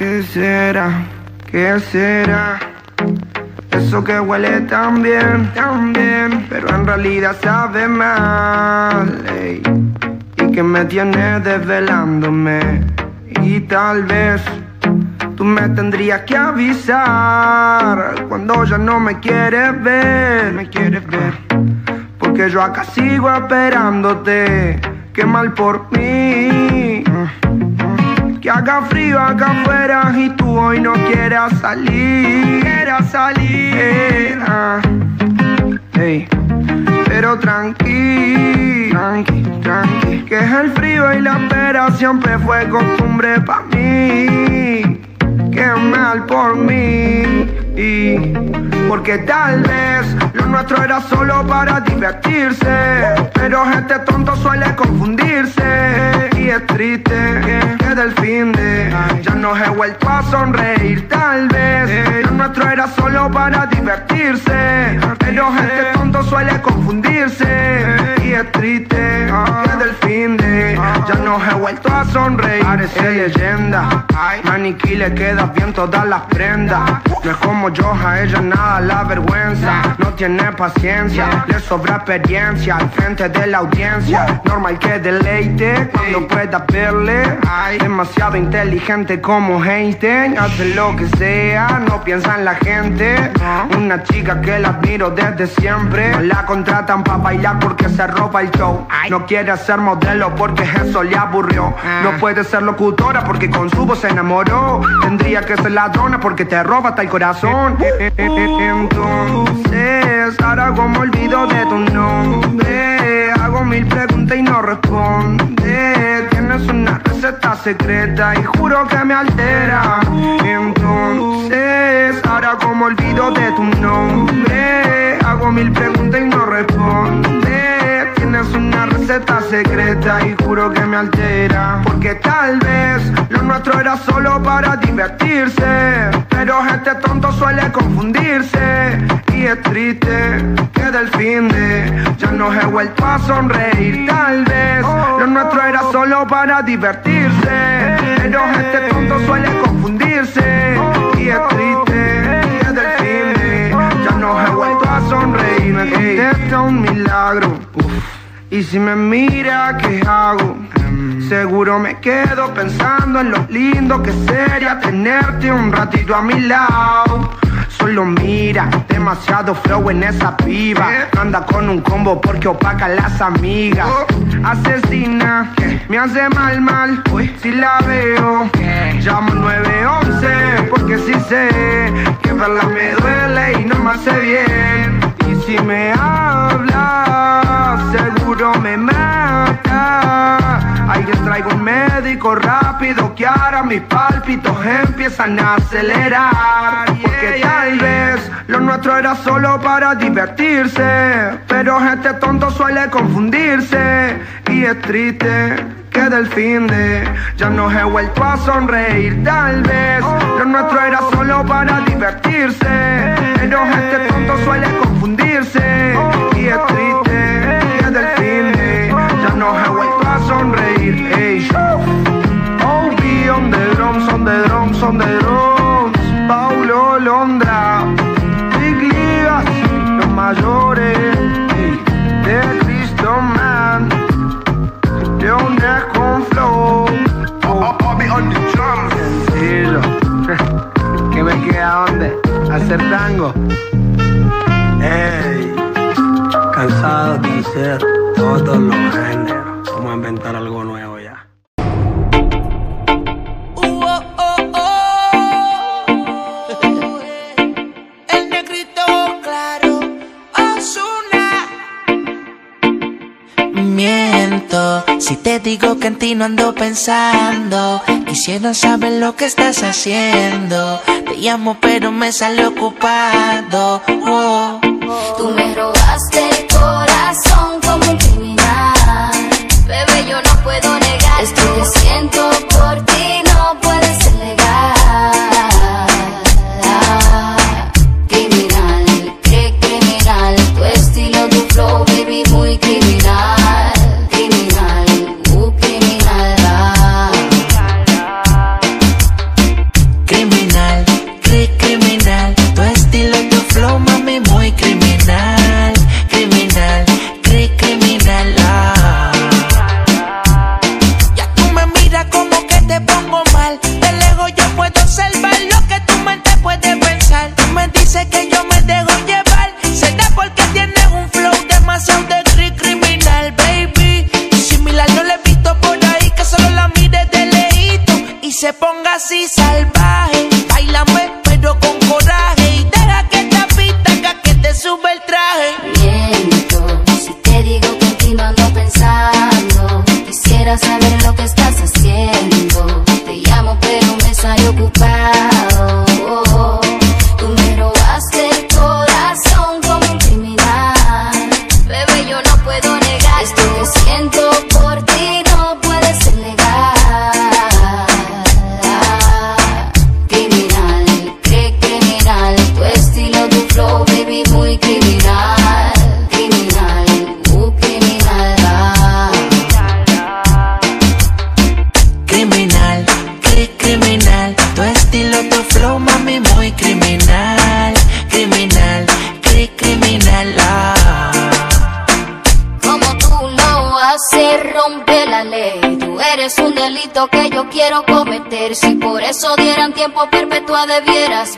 ¿Qué será? ¿Qué será? Eso que huele tan bien, tan bien, pero en realidad sabe mal. ey. Y que me tiene desvelándome. Y tal vez tú me tendrías que avisar cuando ya no me quieres ver, me quieres ver. Porque yo acá sigo esperándote. Qué mal por mí. Que haga frío acá afuera y tú hoy no quieras salir. Quieras salir. ah. Pero tranqui, tranqui, tranqui. Que es el frío y la espera siempre fue costumbre para mí. Qué mal por mí. Porque tal vez lo nuestro era solo para divertirse. Pero este tonto suele confundirse. Y es triste que del fin de ya no he vuelto a sonreír. Tal vez lo nuestro era solo para divertirse. Pero este tonto suele confundirse. Y es triste que del fin de ya no he vuelto a sonreír. Parece leyenda. Maniquí le queda bien todas las prendas. No es como yo, a ella nada la vergüenza. No tiene paciencia, le sobra experiencia al frente de la audiencia. Normal que deleite cuando pueda verle. Ay, demasiado inteligente como Einstein. Hace lo que sea, no piensa en la gente. Una chica que la admiro desde siempre. La contratan para bailar porque se roba el show. No quiere ser modelo porque eso le aburrió. No puede ser locutora porque con su voz se enamoró. Tendría que ser ladrona porque te roba hasta el corazón. Entonces, ahora como olvido de tu nombre. Hago mil preguntas y no responde. Tienes una receta secreta y juro que me altera. Entonces, ahora como olvido de tu nombre. Hago mil preguntas y no responde. Tienes una receta secreta y juro que me altera. Porque tal vez lo nuestro era solo para divertirse. Pero este tonto suele confundirse. Y es triste que del fin de ya no he vuelto a sonreír. Tal vez lo nuestro era solo para divertirse. Pero este tonto suele confundirse. Y es triste que del fin de ya no he vuelto a sonreír. Me contesta un milagro. Y si me mira, ¿qué hago? Seguro me quedo pensando en lo lindo que sería tenerte un ratito a mi lado. Solo mira, demasiado flow en esa piba. Anda con un combo porque opaca a las amigas. Asesina, me hace mal, mal. Si la veo, llamo 911 porque sí sé que verla me duele y no me hace bien. Y si me habla, seguro me mata. Que traigo un médico rápido que ahora mis pálpitos empiezan a acelerar. Porque tal vez lo nuestro era solo para divertirse. Pero este tonto suele confundirse. Y es triste que del fin de ya no he vuelto a sonreír. Tal vez lo nuestro era solo para divertirse. Pero este tonto suele confundirse. Todos los géneros. Vamos a inventar algo nuevo ya. El negrito claro, Osuna. Miento si te digo que en ti no ando pensando. Quisiera saber lo que estás haciendo. Te llamo, pero me sale ocupado. Oh. Tú me robaste siento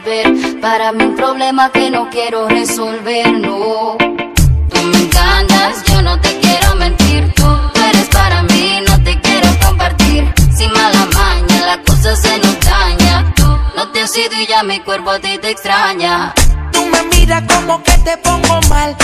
ver. Para mí un problema que no quiero resolver, no. Tú me encantas, yo no te quiero mentir. Tú, eres para mí, no te quiero compartir. Sin mala maña, la cosa se nos daña. Tú no te has ido y ya mi cuerpo a ti te extraña. Tú me miras como que te pongo mal.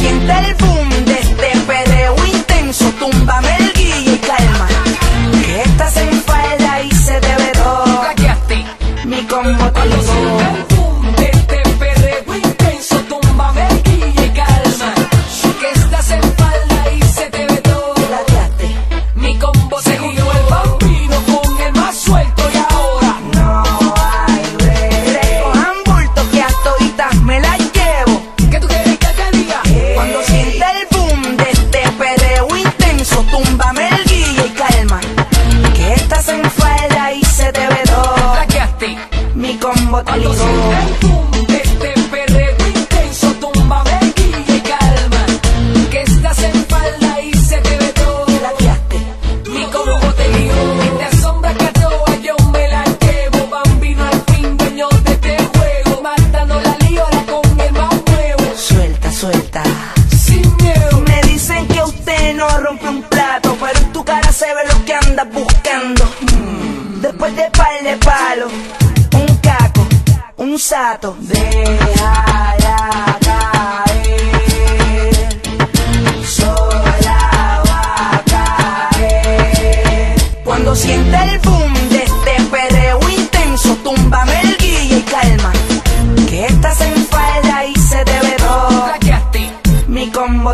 siente el boom.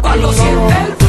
como tú.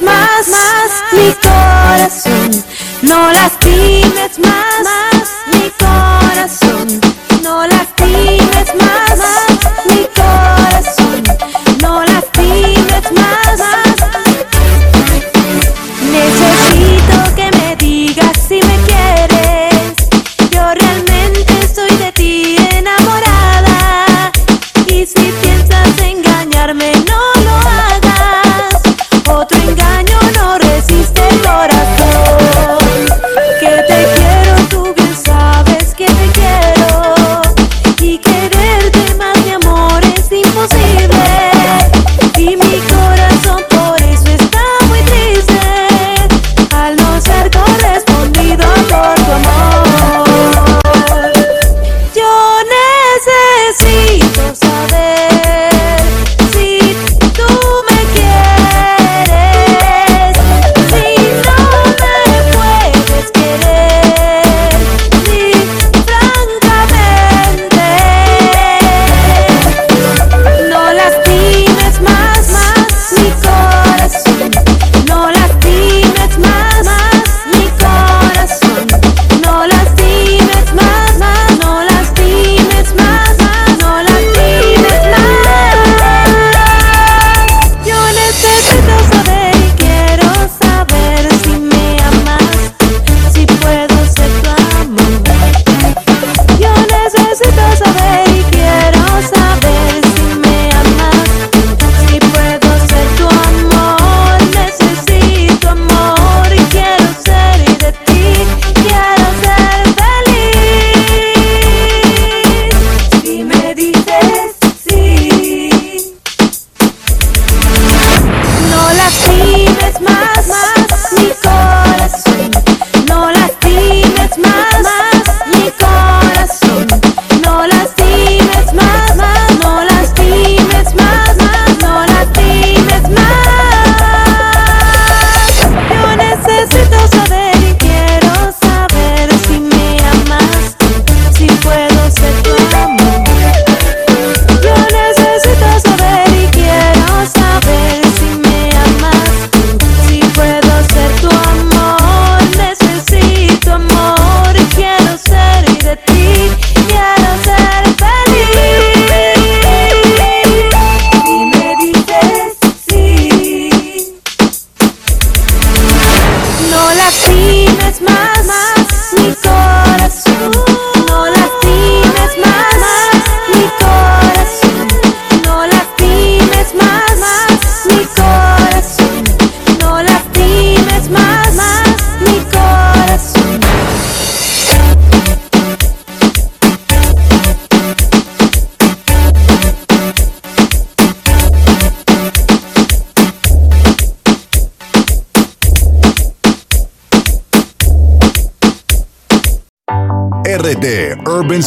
más, más mi corazón, no lastimes más. más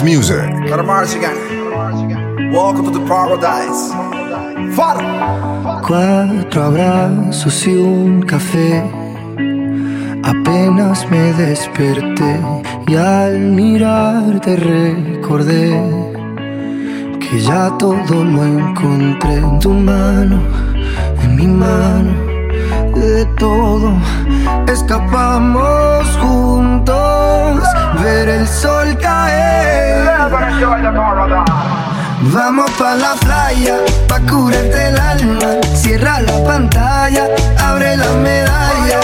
Music. Welcome to the paradise. Cuatro abrazos y un café. Apenas me desperté y al mirarte recordé que ya todo lo encontré en tu mano, en mi mano de todo. Escapamos juntos, ver el sol caer. Vamos pa' la playa, pa' curarte el alma. Cierra la pantalla, abre la medalla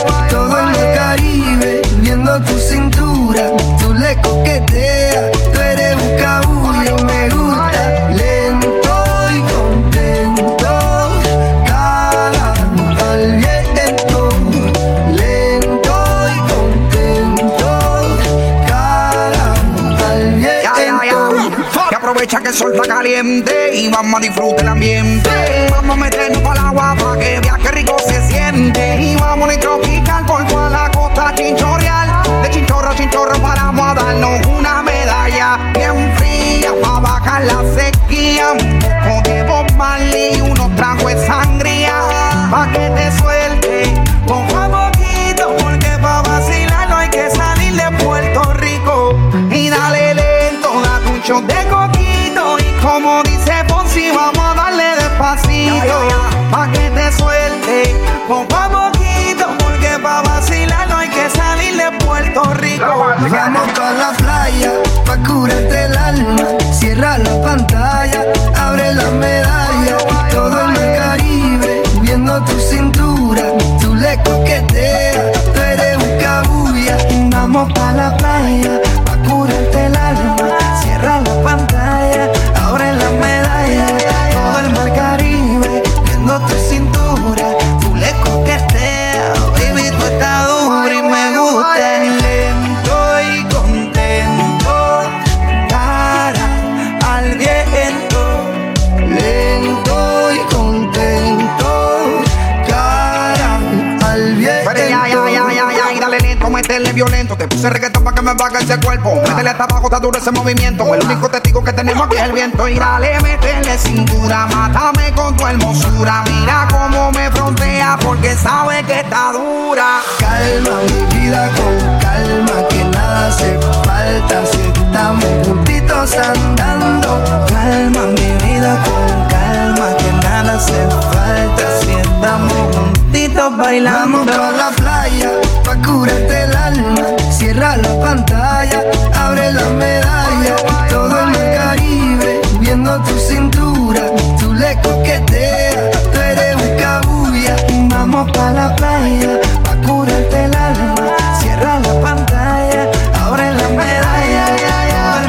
ese movimiento. El único testigo que tenemos aquí es el viento. Y dale, métele cintura, mátame con tu hermosura. Mira cómo me frontea porque sabe que está dura. Calma, mi vida con calma, que nada hace falta si estamos juntitos andando. Calma, mi vida con calma, que nada hace falta si estamos juntitos bailando. Vamos a la playa, pa' curarte el alma Cierra la pantalla, abre la medalla. Todo en el Caribe, viendo tu cintura. Tú le coqueteas, tú eres un cabulla. Vamos pa' la playa, pa' curarte el alma. Cierra la pantalla, abre la medalla.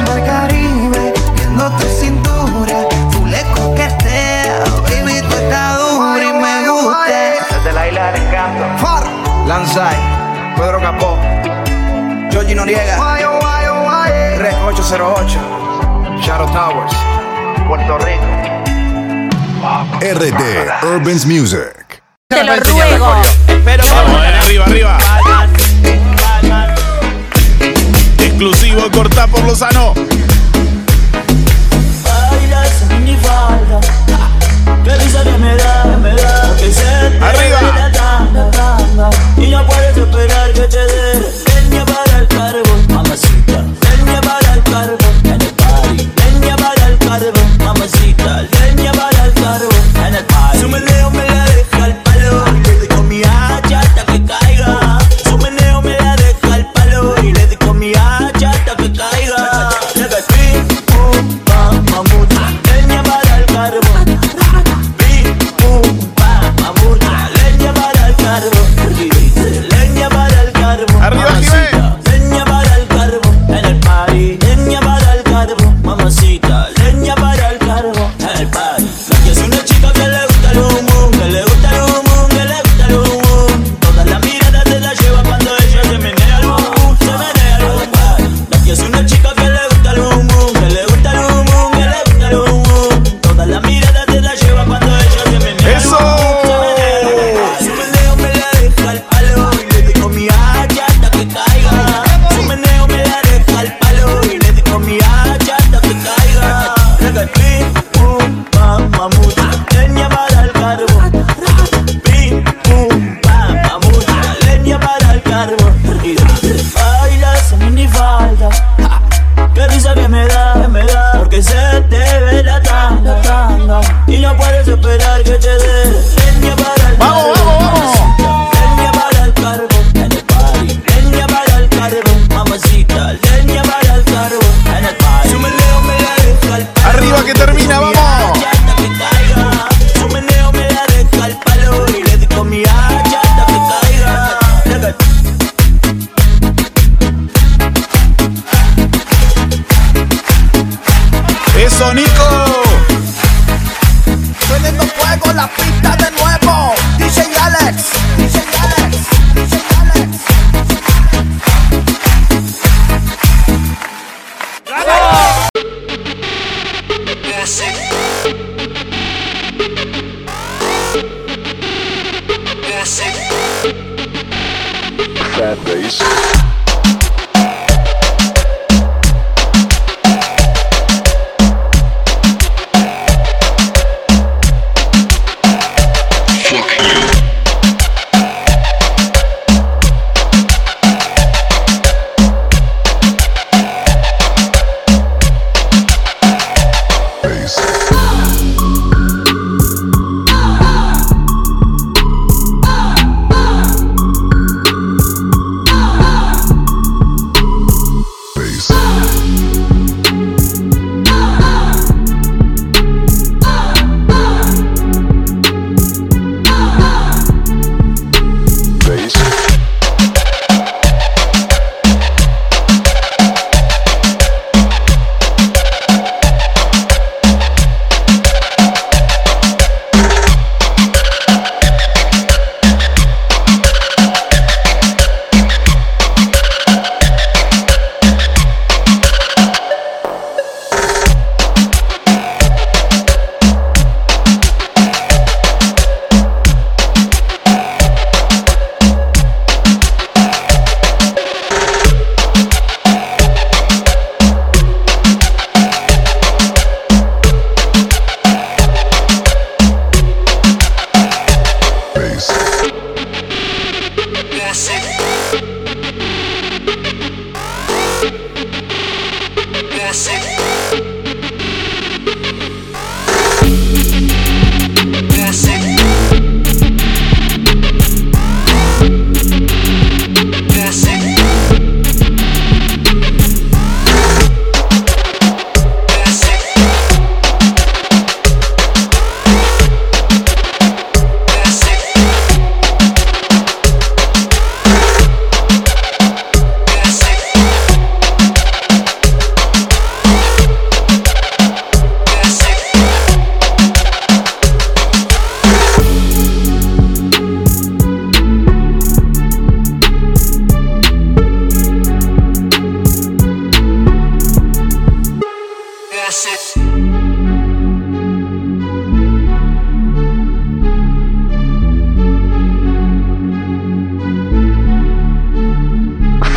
Todo en el Caribe, viendo tu cintura. Tú le coqueteas, baby, tú estás dura y me gusta. Desde la isla del encanto, Lanzai, Pedro Capó. Angie Noriega. Red 808. Shadow Towers. Puerto Rico. RD Urban's Music. Te lo ruego. Vamos, arriba, arriba. Exclusivo corta por Lozano. Bailas mi que me da, arriba. Y no puedes esperar que te dé.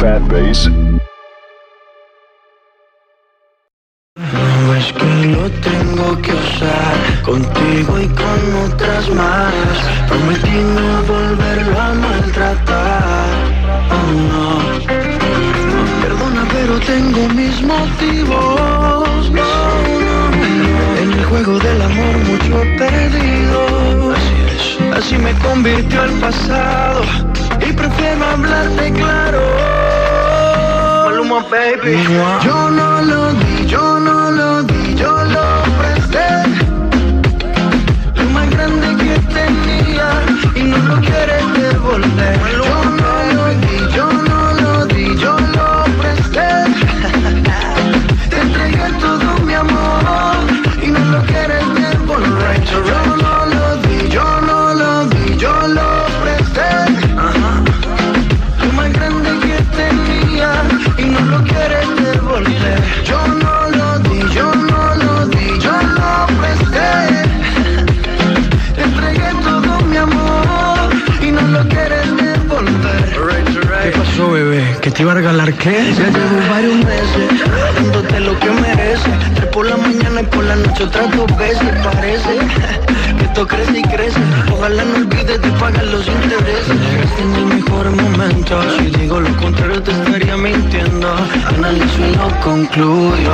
No es que lo tengo que usar contigo y con otras más. Prometí no volverlo a maltratar. Oh no. Perdona, pero tengo mis motivos. No, no. En el juego del amor mucho perdido. Así me convirtió el pasado. Y prefiero hablarte claro. Yo no lo di, yo no lo di, yo lo presté. Lo más grande que tenía y no lo quieres devolver. Yo no lo di, yo no lo di, yo lo presté. Te entregué todo mi amor y no lo quieres devolver. Te iba a regalar qué? Ya llevo varios meses dándote lo que mereces. Tres por la mañana y por la noche otras dos veces. Parece que esto crece y crece. Ojalá no olvides de pagar los intereses. Llegaste en el mejor momento. Si digo lo contrario te estaría mintiendo. Analizo y lo concluyo.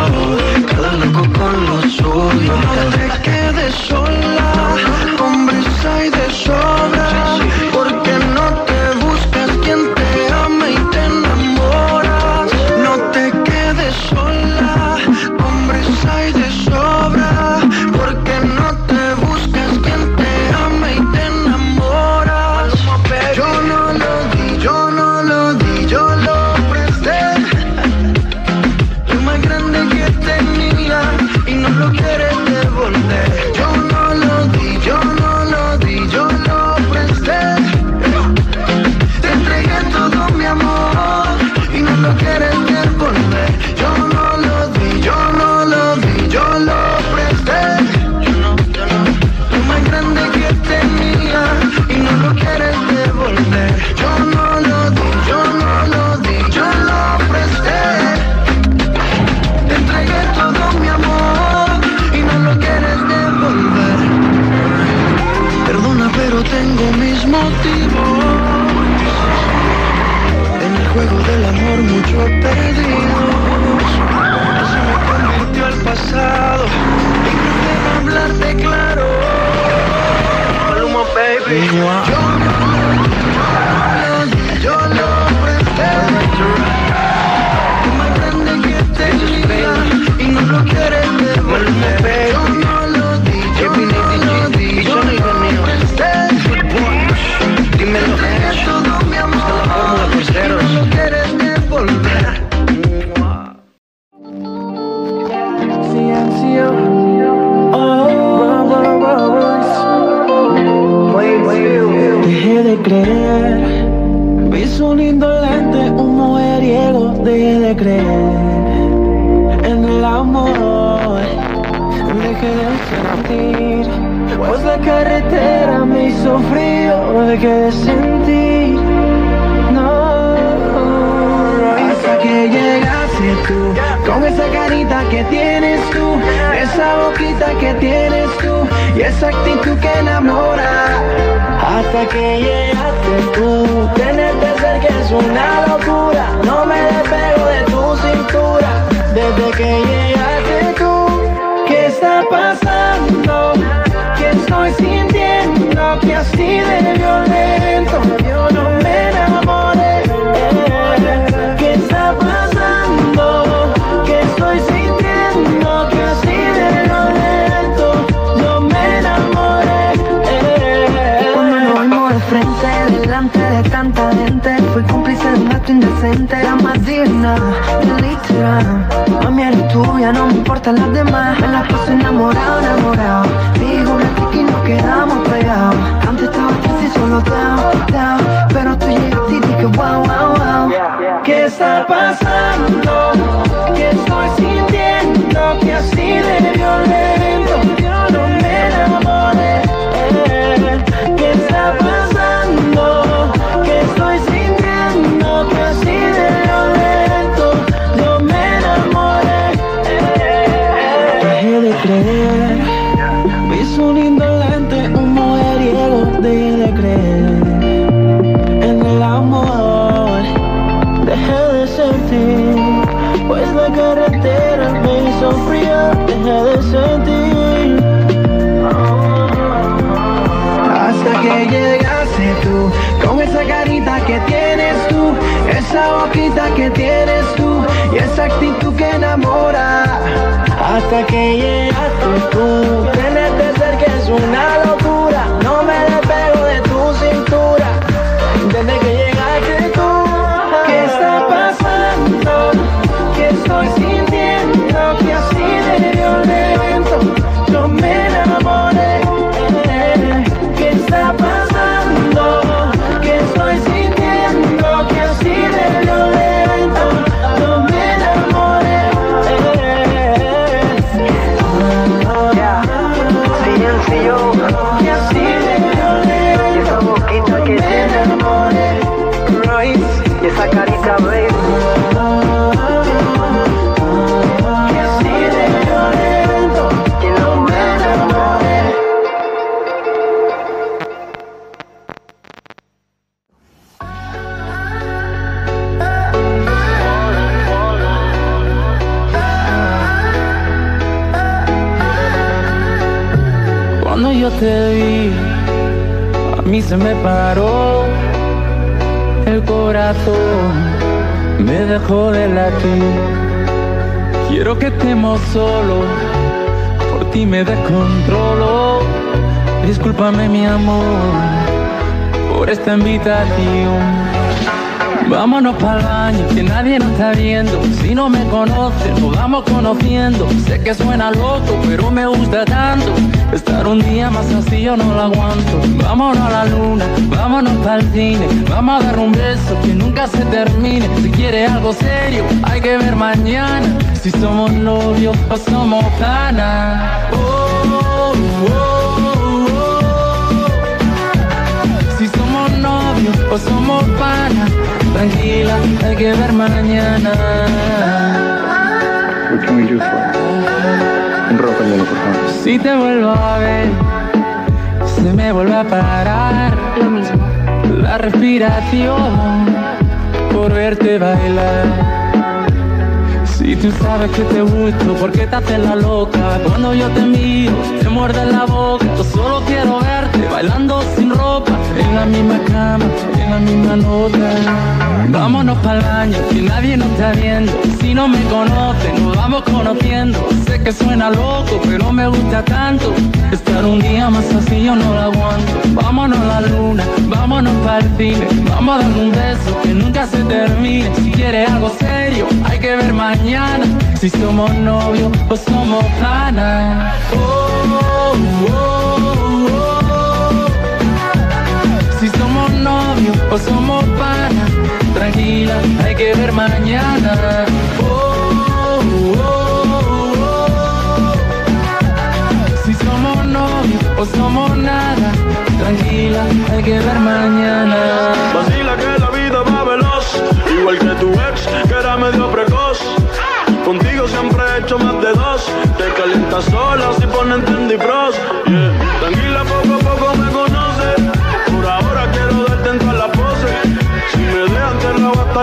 Cada loco con lo suyo. No te quedes sola. Hombres hay de sobra. Mis motivos. En el juego del amor mucho he perdido. Así me convirtió el pasado. Y prefiero hablarte claro. Maluma, baby. Yo Vi su indolente, un mujeriego. Dejé de creer en el amor, dejé de sentir, pues la carretera me hizo frío. Dejé de sentir, no, hasta que llegaste tú, con esa carita que tienes tú, esa boquita que tienes tú y esa actitud que enamora. Hasta que llegaste tú, tenerte cerca es una locura. No me despego de ¿Qué que tienes tú, y esa actitud que enamora. Hasta que llegaste tú, tenerte cerca es una locura, se me paró el corazón, me dejó de latir. Quiero que estemos solos, por ti me descontrolo. Discúlpame mi amor por esta invitación. Vámonos para el baño, que nadie nos está viendo. Si no me conoces, nos vamos conociendo. Sé que suena loco, pero me gusta tanto. Estar un día más así yo no lo aguanto. Vámonos a la luna, vámonos para el cine. Vamos a dar un beso que nunca se termine. Si quieres algo serio, hay que ver mañana. Si somos novios o somos panas. Oh, oh, oh. Si somos novios o somos panas, tranquila, hay que ver mañana. What can we do for you? Un rock and roll, por favor. Si te vuelvo a ver, se me vuelve a parar Lo mismo. la respiración por verte bailar. Si tú sabes que te gusto, ¿por qué te haces la loca? Cuando yo te miro, te muerde la boca. Yo solo quiero verte bailando sin ropa, en la misma cama, en la misma nota. Vámonos para el baño, que nadie nos está viendo. Si no me conoces, nos vamos conociendo. Sé que suena loco, pero me gusta tanto. Estar un día más así yo no lo aguanto. Vámonos a la luna, vámonos para el cine. Vamos a dar un beso que nunca se termine. Si quieres algo serio, hay que ver mañana. Si somos novios o somos panas. Oh, oh, o somos panas, tranquila, hay que ver mañana. Oh, oh, oh. Si somos novios o somos nada, tranquila, hay que ver mañana. Vacila que la vida va veloz, igual que tu ex, que era medio precoz. Contigo siempre he hecho más de dos. Te calientas sola si ponen trendy bros. Tranquila, poco a poco me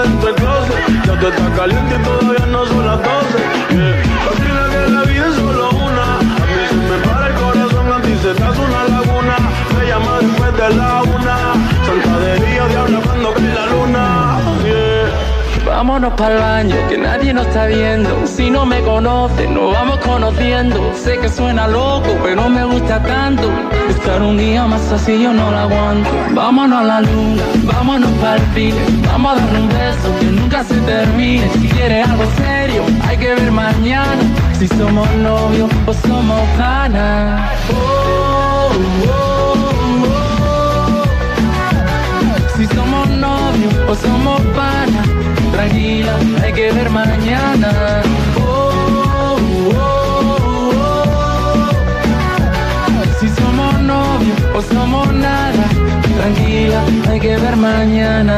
del closet. Ya te está caliente y todavía no son las 12. Yeah. Que la vida es solo una. A mí se me para el corazón, a ti se te hace una laguna. Me llama después de la Vámonos para el baño, que nadie nos está viendo. Si no me conoces, nos vamos conociendo. Sé que suena loco, pero me gusta tanto. Estar un día más así yo no lo aguanto. Vámonos a la luna, vámonos para el cine. Vamos a dar un beso que nunca se termine. Si quieres algo serio, hay que ver mañana. Si somos novios o somos oh, oh. Si somos novios o somos panas, tranquila, hay que ver mañana. Oh, oh, oh. Si somos novios o somos nada, tranquila, hay que ver mañana.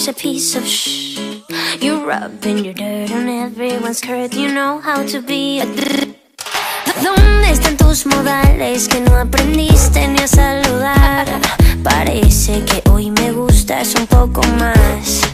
such a piece of shh. You're rubbing your dirt on everyone's skirt. You know how to be a ¿Dónde están tus modales que no aprendiste ni a saludar? Parece que hoy me gustas un poco más.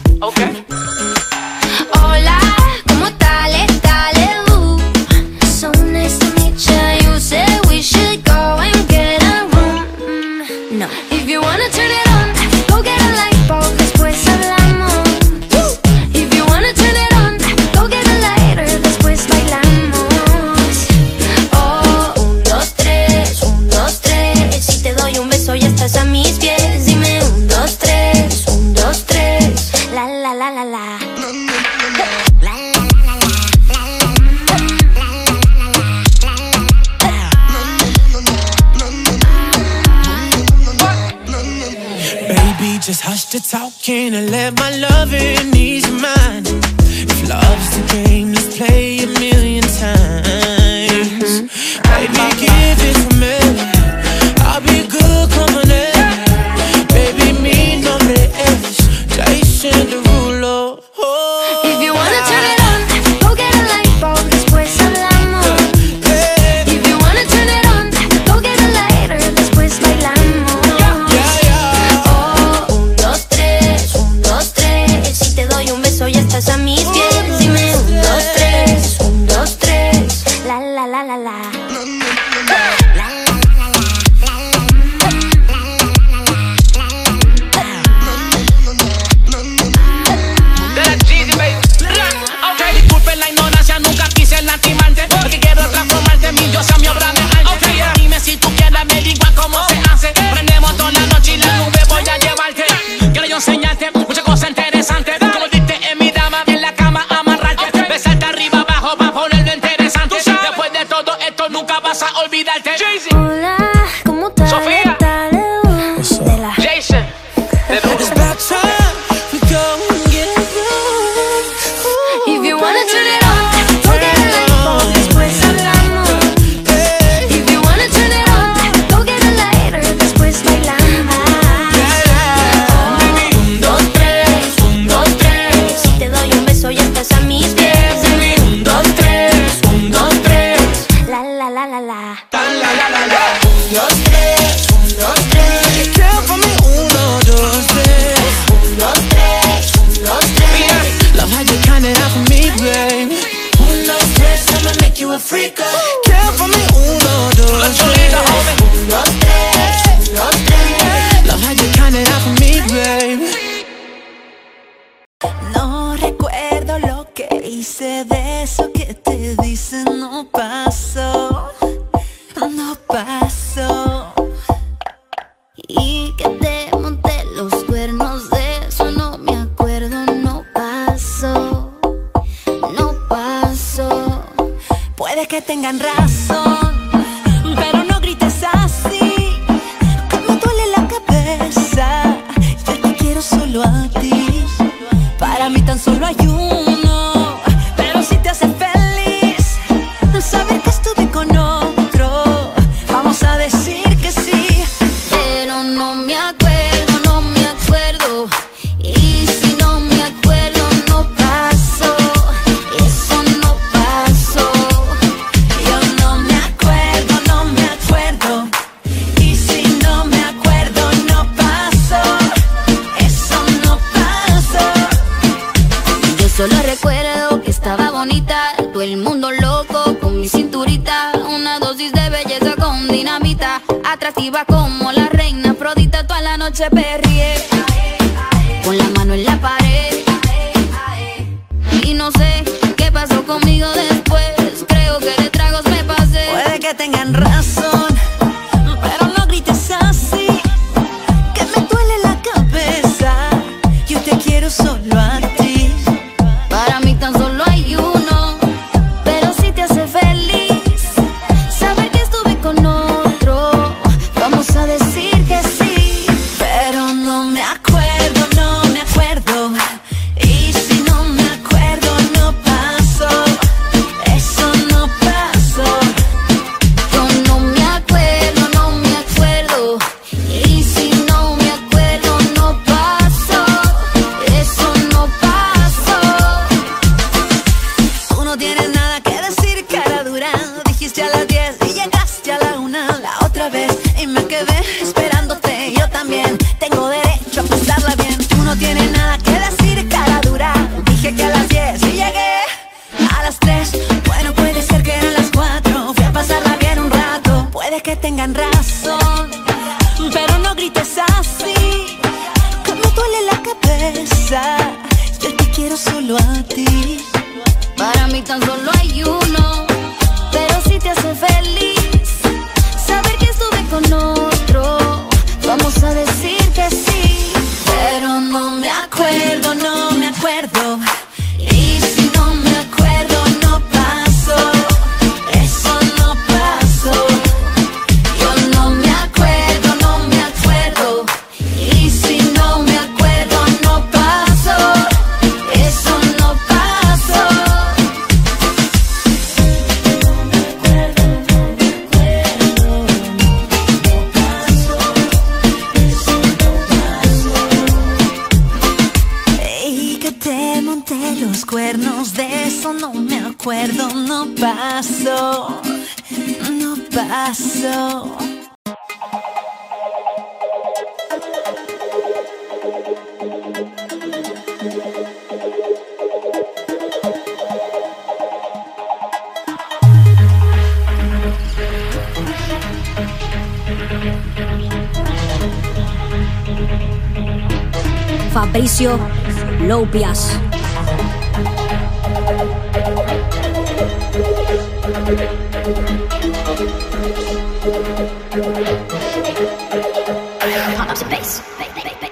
la la la la. pas. tengan razón. Vegas. Vegas.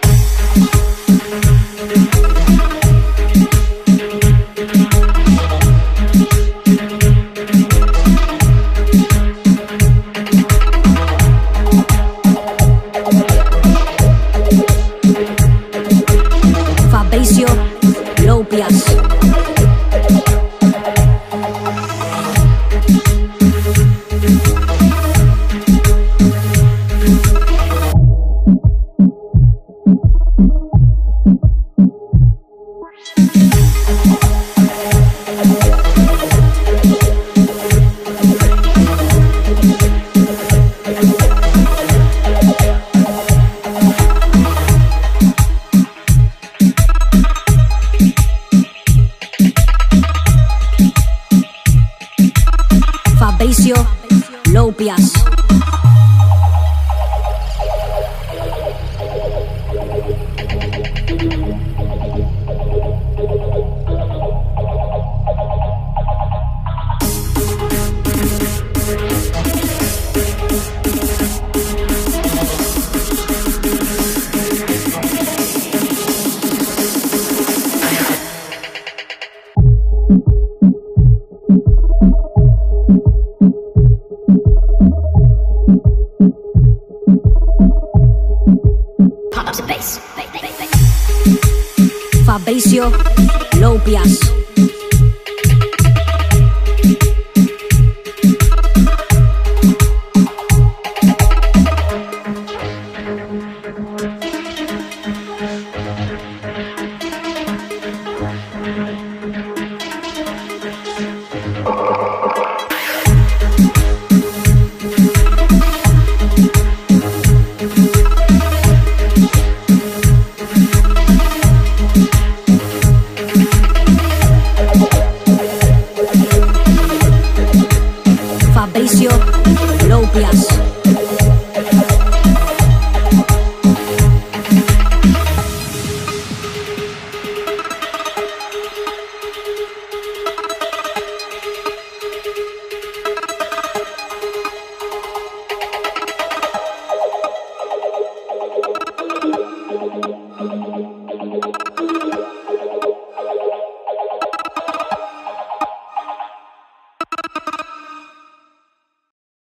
propias.